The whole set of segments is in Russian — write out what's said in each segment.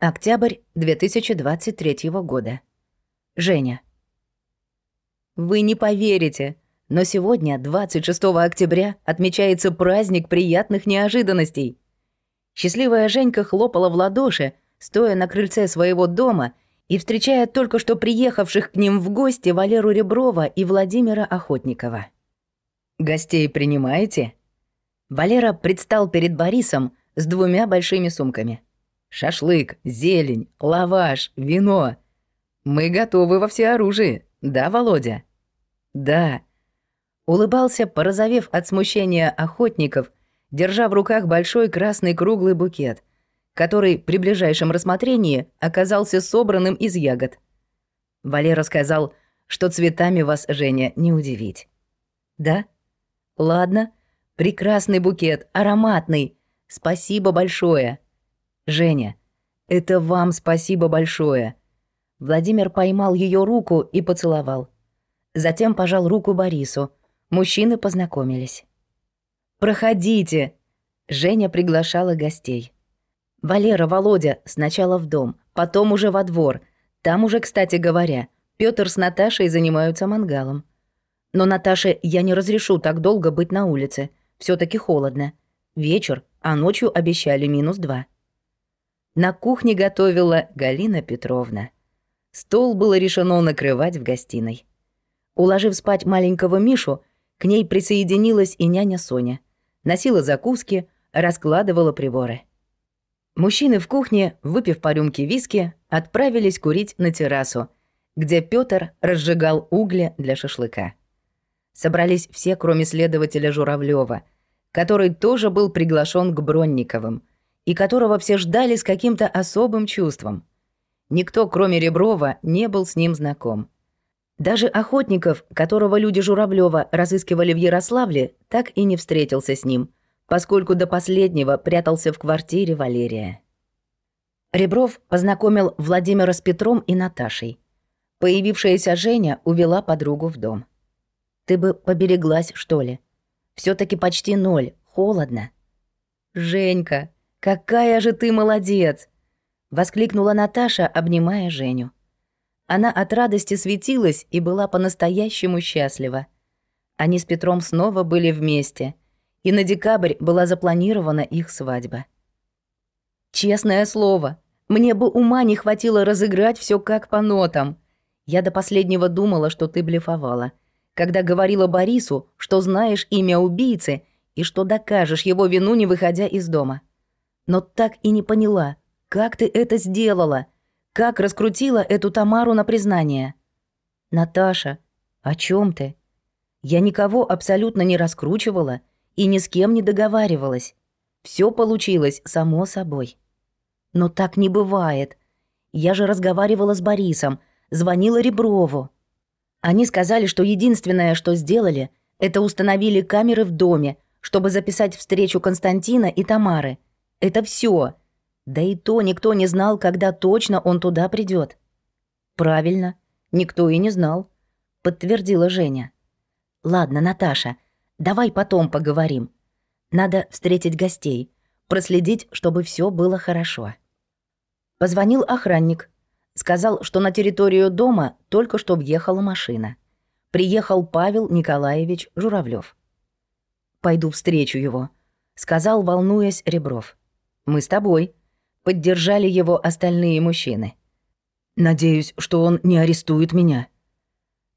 Октябрь 2023 года. Женя. Вы не поверите, но сегодня, 26 октября, отмечается праздник приятных неожиданностей. Счастливая Женька хлопала в ладоши, стоя на крыльце своего дома и встречая только что приехавших к ним в гости Валеру Реброва и Владимира Охотникова. «Гостей принимаете?» Валера предстал перед Борисом с двумя большими сумками – Шашлык, зелень, лаваш, вино. Мы готовы во всеоружии, да, Володя? Да. Улыбался, порозовев от смущения охотников, держа в руках большой красный круглый букет, который при ближайшем рассмотрении оказался собранным из ягод. Валера сказал, что цветами вас, Женя, не удивить. Да? Ладно. Прекрасный букет, ароматный. Спасибо большое. Женя, это вам спасибо большое. Владимир поймал ее руку и поцеловал. Затем пожал руку Борису. Мужчины познакомились. «Проходите!» Женя приглашала гостей. Валера, Володя сначала в дом, потом уже во двор. Там уже, кстати говоря, Пётр с Наташей занимаются мангалом. Но Наташе я не разрешу так долго быть на улице. все таки холодно. Вечер, а ночью обещали минус два. На кухне готовила Галина Петровна. Стол было решено накрывать в гостиной. Уложив спать маленького Мишу, к ней присоединилась и няня Соня. Носила закуски, раскладывала приборы. Мужчины в кухне, выпив по рюмке виски, отправились курить на террасу, где Пётр разжигал угли для шашлыка. Собрались все, кроме следователя Журавлева, который тоже был приглашен к Бронниковым, и которого все ждали с каким-то особым чувством. Никто, кроме Реброва, не был с ним знаком. Даже Охотников, которого люди Журавлева разыскивали в Ярославле, так и не встретился с ним, поскольку до последнего прятался в квартире Валерия. Ребров познакомил Владимира с Петром и Наташей. Появившаяся Женя увела подругу в дом. «Ты бы побереглась, что ли? все таки почти ноль, холодно». «Женька, «Какая же ты молодец!» — воскликнула Наташа, обнимая Женю. Она от радости светилась и была по-настоящему счастлива. Они с Петром снова были вместе, и на декабрь была запланирована их свадьба. «Честное слово, мне бы ума не хватило разыграть все как по нотам. Я до последнего думала, что ты блефовала, когда говорила Борису, что знаешь имя убийцы и что докажешь его вину, не выходя из дома но так и не поняла, как ты это сделала, как раскрутила эту Тамару на признание. Наташа, о чем ты? Я никого абсолютно не раскручивала и ни с кем не договаривалась. Все получилось само собой. Но так не бывает. Я же разговаривала с Борисом, звонила Реброву. Они сказали, что единственное, что сделали, это установили камеры в доме, чтобы записать встречу Константина и Тамары — это все. Да и то никто не знал, когда точно он туда придет. Правильно, никто и не знал, подтвердила Женя. Ладно, Наташа, давай потом поговорим. Надо встретить гостей, проследить, чтобы все было хорошо. Позвонил охранник. Сказал, что на территорию дома только что въехала машина. Приехал Павел Николаевич Журавлев. «Пойду встречу его», — сказал, волнуясь Ребров. Мы с тобой», — поддержали его остальные мужчины. «Надеюсь, что он не арестует меня».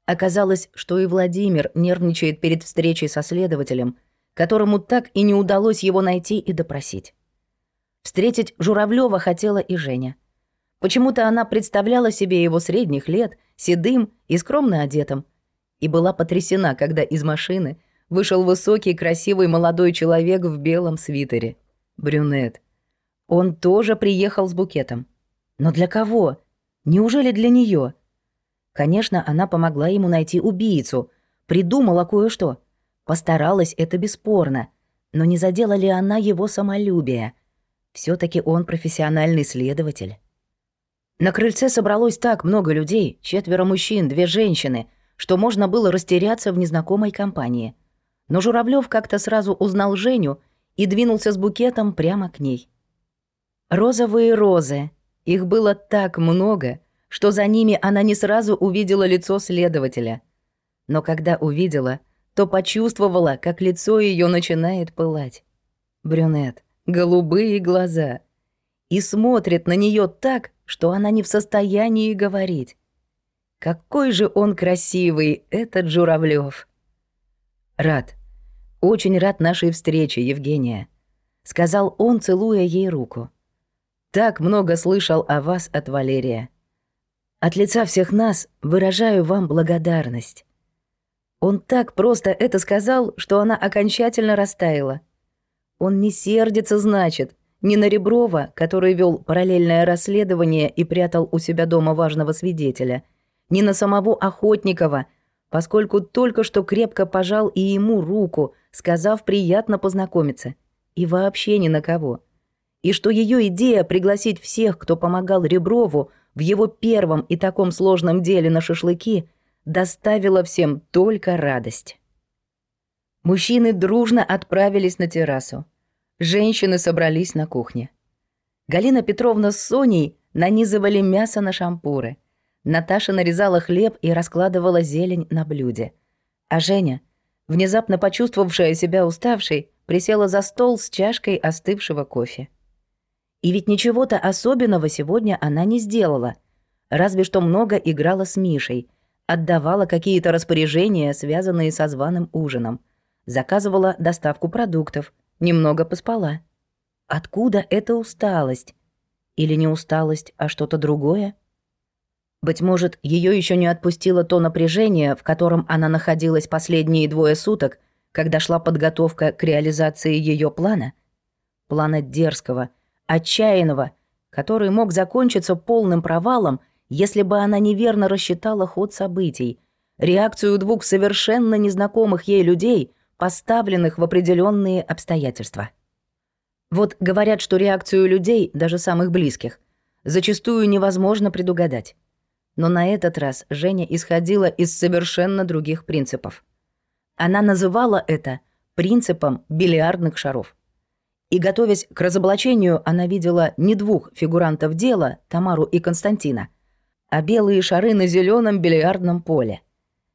Оказалось, что и Владимир нервничает перед встречей со следователем, которому так и не удалось его найти и допросить. Встретить Журавлева хотела и Женя. Почему-то она представляла себе его средних лет, седым и скромно одетым, и была потрясена, когда из машины вышел высокий, красивый молодой человек в белом свитере. Брюнет, он тоже приехал с букетом. Но для кого? Неужели для нее? Конечно, она помогла ему найти убийцу, придумала кое-что. Постаралась, это бесспорно. Но не задела ли она его самолюбие? все таки он профессиональный следователь. На крыльце собралось так много людей, четверо мужчин, две женщины, что можно было растеряться в незнакомой компании. Но Журавлев как-то сразу узнал Женю и двинулся с букетом прямо к ней. «Розовые розы», Их было так много, что за ними она не сразу увидела лицо следователя. Но когда увидела, то почувствовала, как лицо ее начинает пылать. Брюнет, голубые глаза. И смотрит на нее так, что она не в состоянии говорить. Какой же он красивый, этот Журавлев. Рад. Очень рад нашей встрече, Евгения, сказал он, целуя ей руку. Так много слышал о вас от Валерия. От лица всех нас выражаю вам благодарность. Он так просто это сказал, что она окончательно растаяла. Он не сердится, значит, не на Реброва, который вел параллельное расследование и прятал у себя дома важного свидетеля, не на самого Охотникова, поскольку только что крепко пожал и ему руку, сказав приятно познакомиться. И вообще ни на кого. И что ее идея пригласить всех, кто помогал Реброву в его первом и таком сложном деле на шашлыки – доставила всем только радость. Мужчины дружно отправились на террасу. Женщины собрались на кухне. Галина Петровна с Соней нанизывали мясо на шампуры. Наташа нарезала хлеб и раскладывала зелень на блюде. А Женя, внезапно почувствовавшая себя уставшей, присела за стол с чашкой остывшего кофе. И ведь ничего-то особенного сегодня она не сделала, разве что много играла с Мишей — отдавала какие-то распоряжения, связанные со званым ужином, заказывала доставку продуктов, немного поспала. Откуда эта усталость? Или не усталость, а что-то другое? Быть может, ее еще не отпустило то напряжение, в котором она находилась последние двое суток, когда шла подготовка к реализации ее плана? Плана дерзкого, отчаянного, который мог закончиться полным провалом — если бы она неверно рассчитала ход событий, реакцию двух совершенно незнакомых ей людей, поставленных в определенные обстоятельства. Вот говорят, что реакцию людей, даже самых близких, зачастую невозможно предугадать. Но на этот раз Женя исходила из совершенно других принципов. Она называла это принципом бильярдных шаров. И, готовясь к разоблачению, она видела не двух фигурантов дела, Тамару и Константина, а белые шары на зеленом бильярдном поле.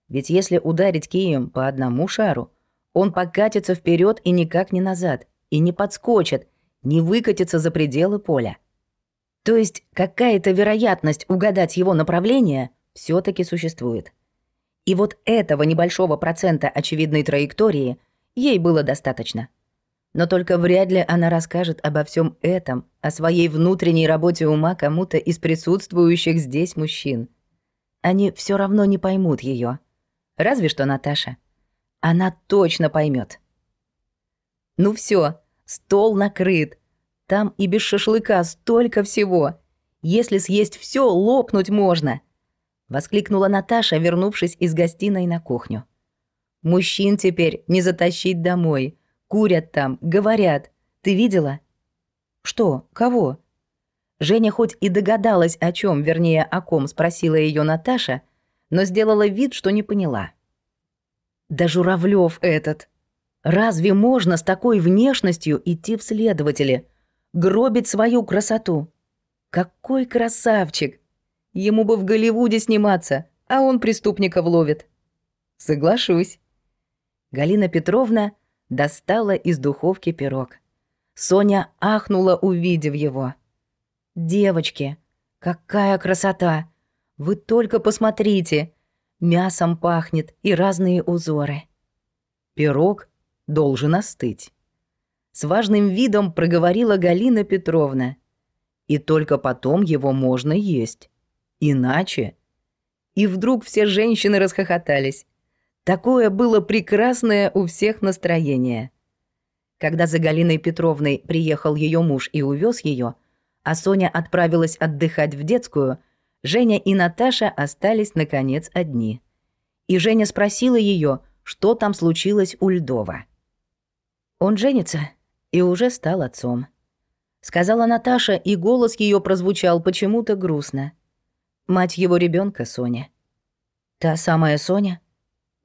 Ведь если ударить кием по одному шару, он покатится вперед и никак не назад, и не подскочит, не выкатится за пределы поля. То есть какая-то вероятность угадать его направление все таки существует. И вот этого небольшого процента очевидной траектории ей было достаточно. Но только вряд ли она расскажет обо всем этом, о своей внутренней работе ума кому-то из присутствующих здесь мужчин. Они все равно не поймут ее. Разве что Наташа. Она точно поймет. Ну все, стол накрыт. Там и без шашлыка столько всего. Если съесть все, лопнуть можно. Воскликнула Наташа, вернувшись из гостиной на кухню. Мужчин теперь не затащить домой. Курят там, говорят. Ты видела? Что? Кого? Женя хоть и догадалась, о чем, вернее, о ком спросила ее Наташа, но сделала вид, что не поняла. Да Журавлев этот. Разве можно с такой внешностью идти в следователи, гробить свою красоту? Какой красавчик! Ему бы в Голливуде сниматься, а он преступников ловит. Соглашусь. Галина Петровна достала из духовки пирог. Соня ахнула, увидев его. «Девочки, какая красота! Вы только посмотрите! Мясом пахнет и разные узоры». «Пирог должен остыть», — с важным видом проговорила Галина Петровна. «И только потом его можно есть. Иначе...» И вдруг все женщины расхохотались. Такое было прекрасное у всех настроение. Когда за Галиной Петровной приехал ее муж и увез ее, а Соня отправилась отдыхать в детскую, Женя и Наташа остались, наконец, одни. И Женя спросила ее, что там случилось у Льдова. «Он женится и уже стал отцом», — сказала Наташа, и голос ее прозвучал почему-то грустно. Мать его ребенка Соня. «Та самая Соня?»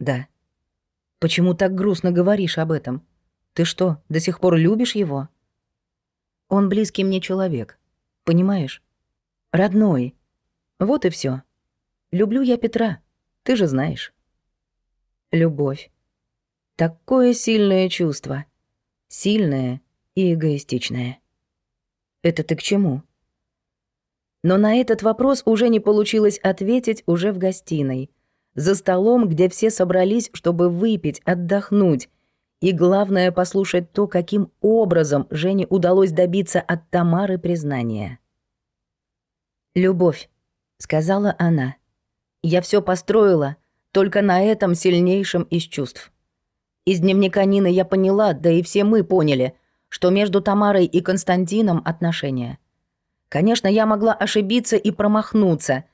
«Да». «Почему так грустно говоришь об этом? Ты что, до сих пор любишь его?» «Он близкий мне человек. Понимаешь? Родной. Вот и все. Люблю я Петра, ты же знаешь. Любовь. Такое сильное чувство. Сильное и эгоистичное. Это ты к чему? Но на этот вопрос уже не получилось ответить уже в гостиной. За столом, где все собрались, чтобы выпить, отдохнуть. И главное, послушать то, каким образом Жене удалось добиться от Тамары признания. «Любовь», — сказала она. «Я все построила, только на этом сильнейшем из чувств. Из дневника Нины я поняла, да и все мы поняли, что между Тамарой и Константином отношения. Конечно, я могла ошибиться и промахнуться,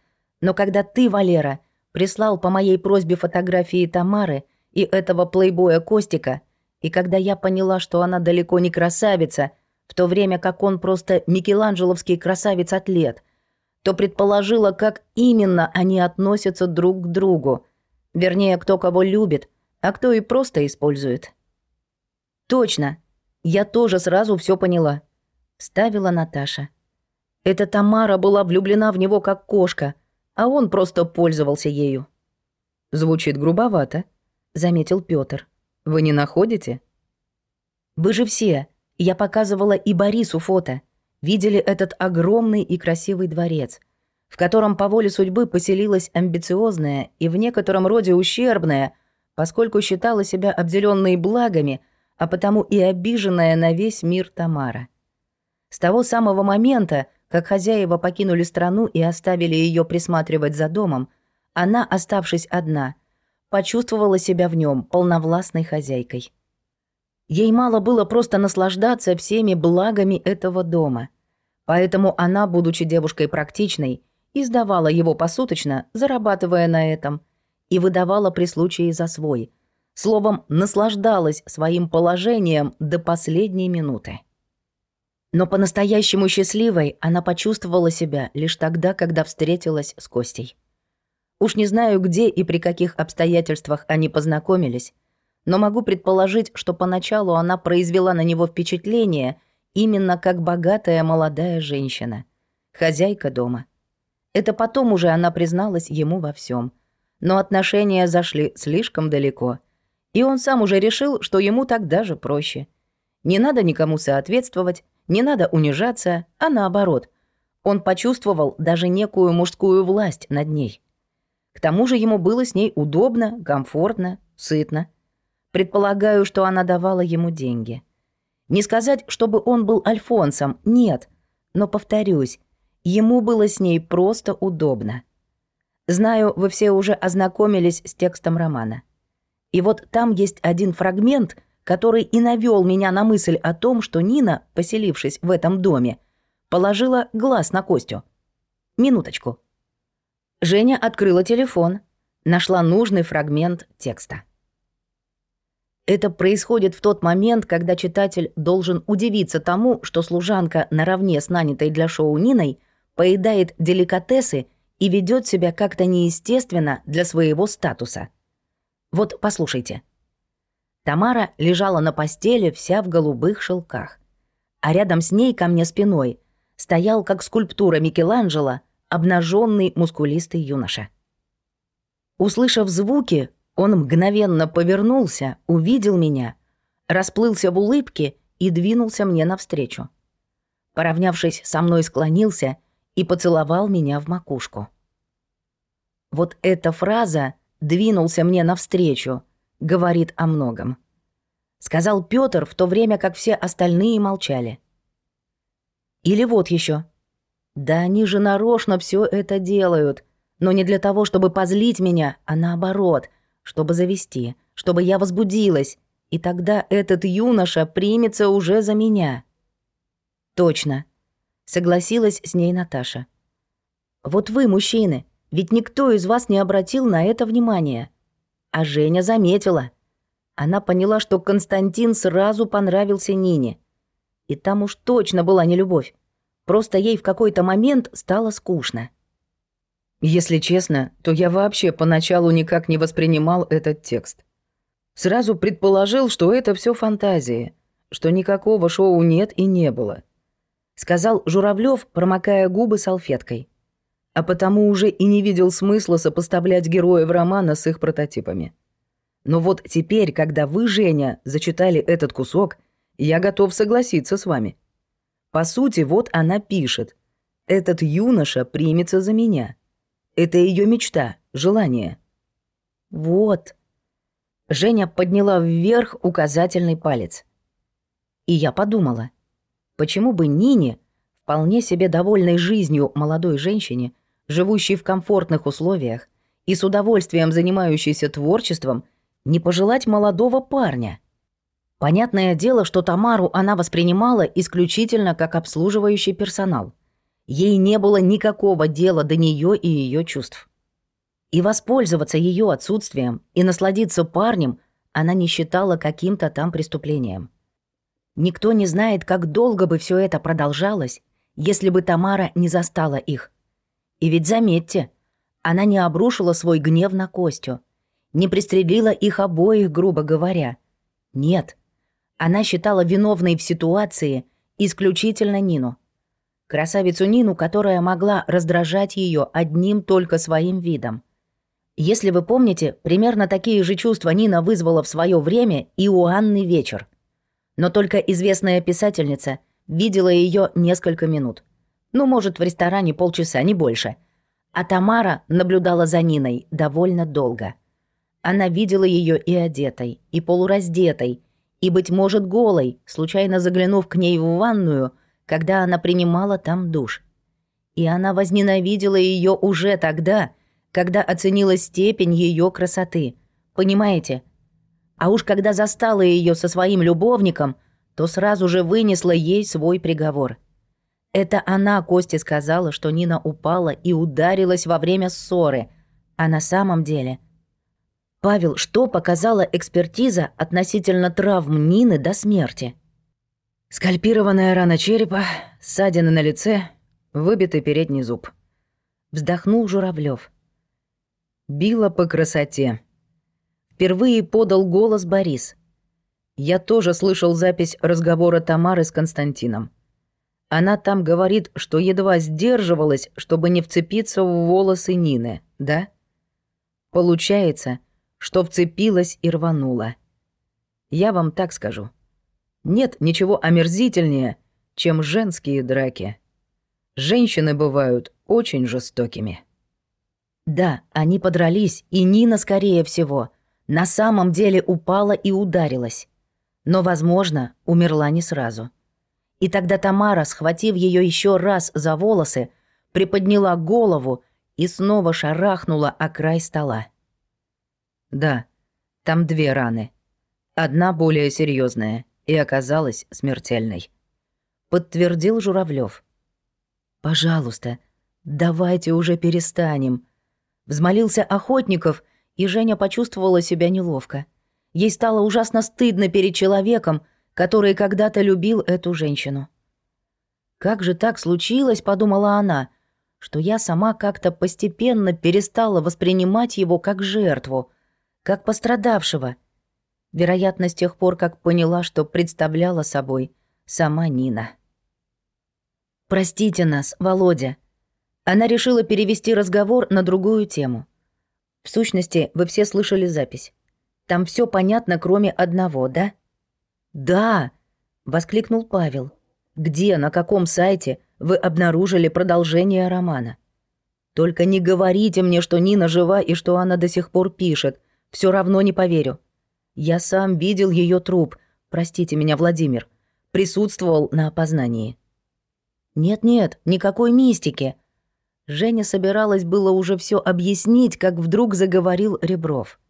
но когда ты, Валера, прислал по моей просьбе фотографии Тамары и этого плейбоя Костика, и когда я поняла, что она далеко не красавица, в то время как он просто микеланджеловский красавец-атлет, то предположила, как именно они относятся друг к другу. Вернее, кто кого любит, а кто и просто использует. «Точно. Я тоже сразу все поняла», — ставила Наташа. Эта Тамара была влюблена в него как кошка, а он просто пользовался ею. Звучит грубовато, заметил Пётр. Вы не находите? Вы же все, я показывала и Борису фото, видели этот огромный и красивый дворец, в котором по воле судьбы поселилась амбициозная и в некотором роде ущербная, поскольку считала себя обделенной благами, а потому и обиженная на весь мир Тамара. С того самого момента, как хозяева покинули страну и оставили ее присматривать за домом, она, оставшись одна, почувствовала себя в нем полновластной хозяйкой. Ей мало было просто наслаждаться всеми благами этого дома. Поэтому она, будучи девушкой практичной, издавала его посуточно, зарабатывая на этом, и выдавала при случае за свой. Словом, наслаждалась своим положением до последней минуты. Но по-настоящему счастливой она почувствовала себя лишь тогда, когда встретилась с Костей. Уж не знаю, где и при каких обстоятельствах они познакомились, но могу предположить, что поначалу она произвела на него впечатление именно как богатая молодая женщина, хозяйка дома. Это потом уже она призналась ему во всем, но отношения зашли слишком далеко, и он сам уже решил, что ему так даже проще. Не надо никому соответствовать, не надо унижаться, а наоборот. Он почувствовал даже некую мужскую власть над ней. К тому же ему было с ней удобно, комфортно, сытно. Предполагаю, что она давала ему деньги. Не сказать, чтобы он был альфонсом, нет. Но, повторюсь, ему было с ней просто удобно. Знаю, вы все уже ознакомились с текстом романа. И вот там есть один фрагмент — который и навёл меня на мысль о том, что Нина, поселившись в этом доме, положила глаз на Костю. Минуточку. Женя открыла телефон, нашла нужный фрагмент текста. Это происходит в тот момент, когда читатель должен удивиться тому, что служанка наравне с нанятой для шоу Ниной поедает деликатесы и ведет себя как-то неестественно для своего статуса. Вот послушайте. Тамара лежала на постели вся в голубых шелках. А рядом с ней ко мне спиной стоял, как скульптура Микеланджело, обнаженный мускулистый юноша. Услышав звуки, он мгновенно повернулся, увидел меня, расплылся в улыбке и двинулся мне навстречу. Поравнявшись со мной, склонился и поцеловал меня в макушку. Вот эта фраза «двинулся мне навстречу» говорит о многом. Сказал Пётр в то время, как все остальные молчали. Или вот еще. Да они же нарочно все это делают, но не для того, чтобы позлить меня, а наоборот, чтобы завести, чтобы я возбудилась, и тогда этот юноша примется уже за меня. Точно. Согласилась с ней Наташа. Вот вы, мужчины, ведь никто из вас не обратил на это внимания. А Женя заметила. Она поняла, что Константин сразу понравился Нине. И там уж точно была не любовь. Просто ей в какой-то момент стало скучно. Если честно, то я вообще поначалу никак не воспринимал этот текст. Сразу предположил, что это все фантазии, что никакого шоу нет и не было. сказал Журавлев, промокая губы салфеткой. А потому уже и не видел смысла сопоставлять героев романа с их прототипами. Но вот теперь, когда вы, Женя, зачитали этот кусок, я готов согласиться с вами. По сути, вот она пишет. Этот юноша примется за меня. Это ее мечта, желание. Вот. Женя подняла вверх указательный палец. И я подумала, почему бы Нине, вполне себе довольной жизнью молодой женщине, живущей в комфортных условиях и с удовольствием занимающейся творчеством, не пожелать молодого парня? Понятное дело, что Тамару она воспринимала исключительно как обслуживающий персонал. Ей не было никакого дела до нее и ее чувств. И воспользоваться ее отсутствием и насладиться парнем она не считала каким-то там преступлением. Никто не знает, как долго бы все это продолжалось, если бы Тамара не застала их. И ведь заметьте, она не обрушила свой гнев на Костю, не пристрелила их обоих, грубо говоря. Нет, она считала виновной в ситуации исключительно Нину. Красавицу Нину, которая могла раздражать ее одним только своим видом. Если вы помните, примерно такие же чувства Нина вызвала в свое время и у Анны вечер. Но только известная писательница видела ее несколько минут. Ну, может, в ресторане полчаса, не больше. А Тамара наблюдала за Ниной довольно долго. Она видела ее и одетой, и полураздетой, и, быть может, голой, случайно заглянув к ней в ванную, когда она принимала там душ. И она возненавидела ее уже тогда, когда оценила степень ее красоты. Понимаете? А уж когда застала ее со своим любовником, то сразу же вынесла ей свой приговор. Это она Косте сказала, что Нина упала и ударилась во время ссоры, а на самом деле... Павел, что показала экспертиза относительно травм Нины до смерти? Скальпированная рана черепа, ссадины на лице, выбитый передний зуб. Вздохнул Журавлев. Била по красоте. Впервые подал голос Борис. Я тоже слышал запись разговора Тамары с Константином. Она там говорит, что едва сдерживалась, чтобы не вцепиться в волосы Нины, да? Получается, что вцепилась и рванула. Я вам так скажу. Нет ничего омерзительнее, чем женские драки. Женщины бывают очень жестокими. Да, они подрались, и Нина, скорее всего, на самом деле упала и ударилась. Но, возможно, умерла не сразу. И тогда Тамара, схватив ее еще раз за волосы, приподняла голову и снова шарахнула о край стола. Да, там две раны. Одна более серьезная и оказалась смертельной. Подтвердил Журавлев. «Пожалуйста, давайте уже перестанем», Взмолился Охотников, и Женя почувствовала себя неловко. Ей стало ужасно стыдно перед человеком, который когда-то любил эту женщину. «Как же так случилось?» — подумала она, что я сама как-то постепенно перестала воспринимать его как жертву, как пострадавшего. Вероятно, с тех пор, как поняла, что представляла собой сама Нина. «Простите нас, Володя», она решила перевести разговор на другую тему. В сущности, вы все слышали запись. Там все понятно, кроме одного, да? Да, воскликнул Павел. Где, на каком сайте вы обнаружили продолжение романа? Только не говорите мне, что Нина жива и что она до сих пор пишет. Все равно не поверю. Я сам видел ее труп. Простите меня, Владимир. Присутствовал на опознании. Нет-нет, никакой мистики. Женя собиралась было уже все объяснить, как вдруг заговорил Ребров.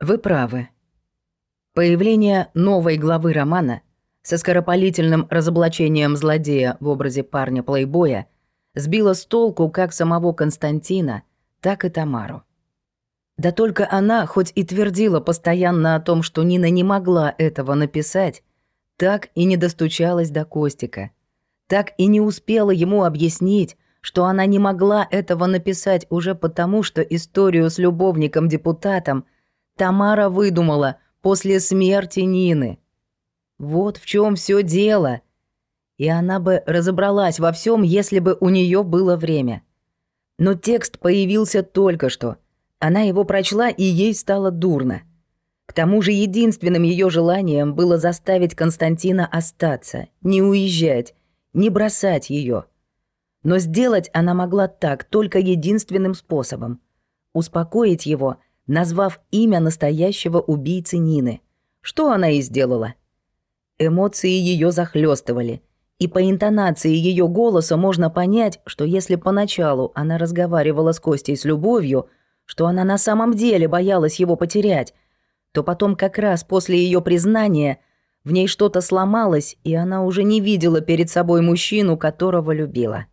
«Вы правы. Появление новой главы романа со скоропалительным разоблачением злодея в образе парня-плейбоя сбило с толку как самого Константина, так и Тамару. Да только она, хоть и твердила постоянно о том, что Нина не могла этого написать, так и не достучалась до Костика, так и не успела ему объяснить, что она не могла этого написать уже потому, что историю с любовником-депутатом Тамара выдумала после смерти Нины. Вот в чем все дело. и она бы разобралась во всем, если бы у нее было время. Но текст появился только что. Она его прочла, и ей стало дурно. К тому же единственным ее желанием было заставить Константина остаться, не уезжать, не бросать ее. Но сделать она могла так только единственным способом — успокоить его, назвав имя настоящего убийцы Нины. Что она и сделала. Эмоции ее захлестывали, и по интонации ее голоса можно понять, что если поначалу она разговаривала с Костей с любовью, что она на самом деле боялась его потерять, то потом как раз после ее признания в ней что-то сломалось, и она уже не видела перед собой мужчину, которого любила.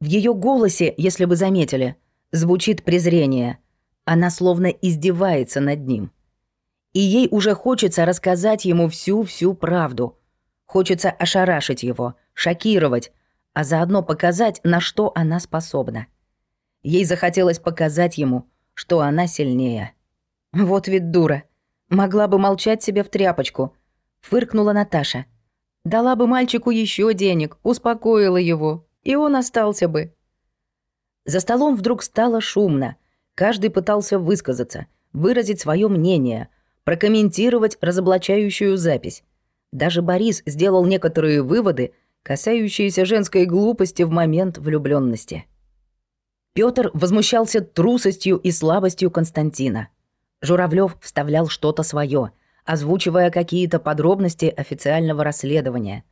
В ее голосе, если вы заметили, звучит презрение. Она словно издевается над ним. И ей уже хочется рассказать ему всю-всю правду — Хочется ошарашить его, шокировать, а заодно показать, на что она способна. Ей захотелось показать ему, что она сильнее. Вот ведь дура. Могла бы молчать себе в тряпочку. Фыркнула Наташа. Дала бы мальчику еще денег, успокоила его, и он остался бы. За столом вдруг стало шумно. Каждый пытался высказаться, выразить свое мнение, прокомментировать разоблачающую запись. Даже Борис сделал некоторые выводы, касающиеся женской глупости в момент влюбленности. Пётр возмущался трусостью и слабостью Константина. Журавлёв вставлял что-то своё, озвучивая какие-то подробности официального расследования.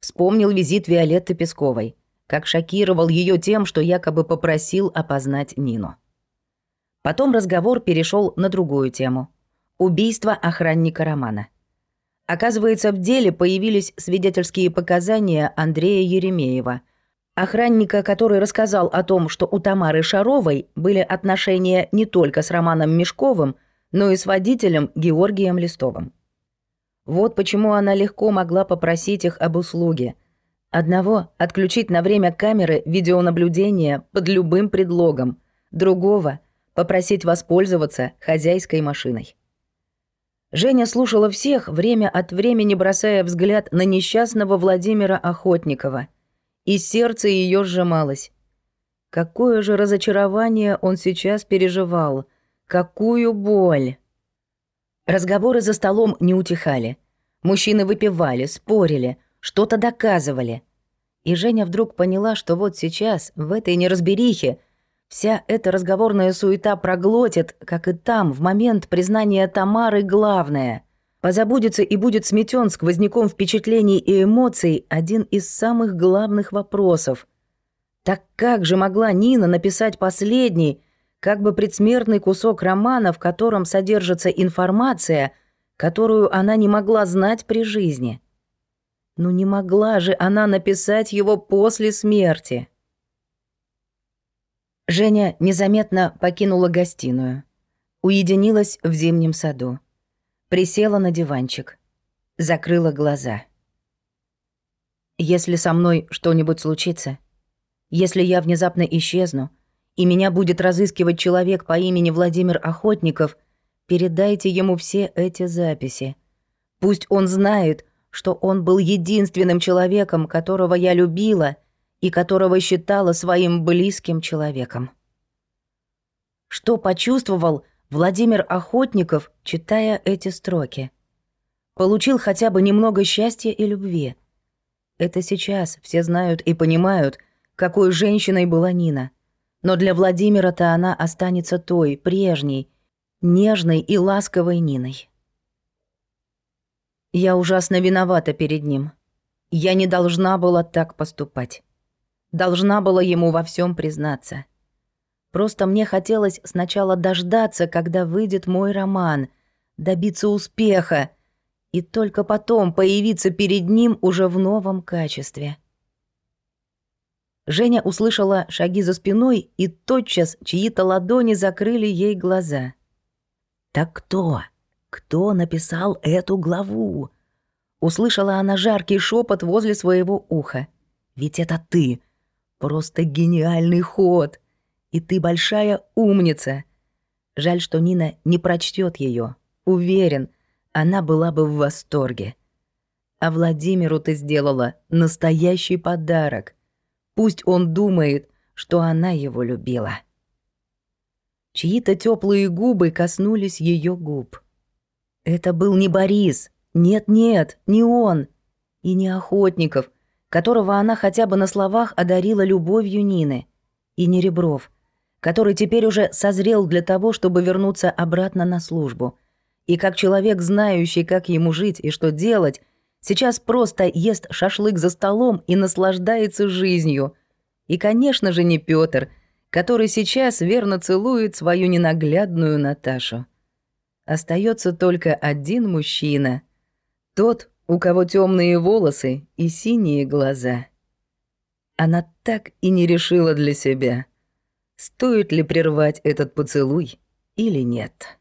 Вспомнил визит Виолетты Песковой, как шокировал её тем, что якобы попросил опознать Нину. Потом разговор перешёл на другую тему – убийство охранника Романа – Оказывается, в деле появились свидетельские показания Андрея Еремеева, охранника, который рассказал о том, что у Тамары Шаровой были отношения не только с Романом Мешковым, но и с водителем Георгием Листовым. Вот почему она легко могла попросить их об услуге. Одного — отключить на время камеры видеонаблюдения под любым предлогом, другого — попросить воспользоваться хозяйской машиной. Женя слушала всех, время от времени бросая взгляд на несчастного Владимира Охотникова. И сердце ее сжималось. Какое же разочарование он сейчас переживал. Какую боль. Разговоры за столом не утихали. Мужчины выпивали, спорили, что-то доказывали. И Женя вдруг поняла, что вот сейчас, в этой неразберихе, Вся эта разговорная суета проглотит, как и там, в момент признания Тамары, главное. Позабудется и будет сметен сквозняком впечатлений и эмоций один из самых главных вопросов. Так как же могла Нина написать последний, как бы предсмертный кусок романа, в котором содержится информация, которую она не могла знать при жизни? Ну не могла же она написать его после смерти. Женя незаметно покинула гостиную. Уединилась в зимнем саду. Присела на диванчик. Закрыла глаза. «Если со мной что-нибудь случится, если я внезапно исчезну, и меня будет разыскивать человек по имени Владимир Охотников, передайте ему все эти записи. Пусть он знает, что он был единственным человеком, которого я любила — и которого считала своим близким человеком. Что почувствовал Владимир Охотников, читая эти строки? Получил хотя бы немного счастья и любви. Это сейчас все знают и понимают, какой женщиной была Нина. Но для Владимира-то она останется той, прежней, нежной и ласковой Ниной. Я ужасно виновата перед ним. Я не должна была так поступать. Должна была ему во всем признаться. Просто мне хотелось сначала дождаться, когда выйдет мой роман, добиться успеха, и только потом появиться перед ним уже в новом качестве. Женя услышала шаги за спиной, и тотчас чьи-то ладони закрыли ей глаза. «Так кто? Кто написал эту главу?» Услышала она жаркий шепот возле своего уха. «Ведь это ты, Просто гениальный ход. И ты большая умница. Жаль, что Нина не прочтет ее. Уверен, она была бы в восторге. А Владимиру ты сделала настоящий подарок. Пусть он думает, что она его любила. Чьи-то теплые губы коснулись ее губ. Это был не Борис. Нет-нет, не он. И не Охотников, которого она хотя бы на словах одарила любовью Нины. И не Ребров, который теперь уже созрел для того, чтобы вернуться обратно на службу. И как человек, знающий, как ему жить и что делать, сейчас просто ест шашлык за столом и наслаждается жизнью. И, конечно же, не Пётр, который сейчас верно целует свою ненаглядную Наташу. Остается только один мужчина. Тот, у кого темные волосы и синие глаза. Она так и не решила для себя, стоит ли прервать этот поцелуй или нет.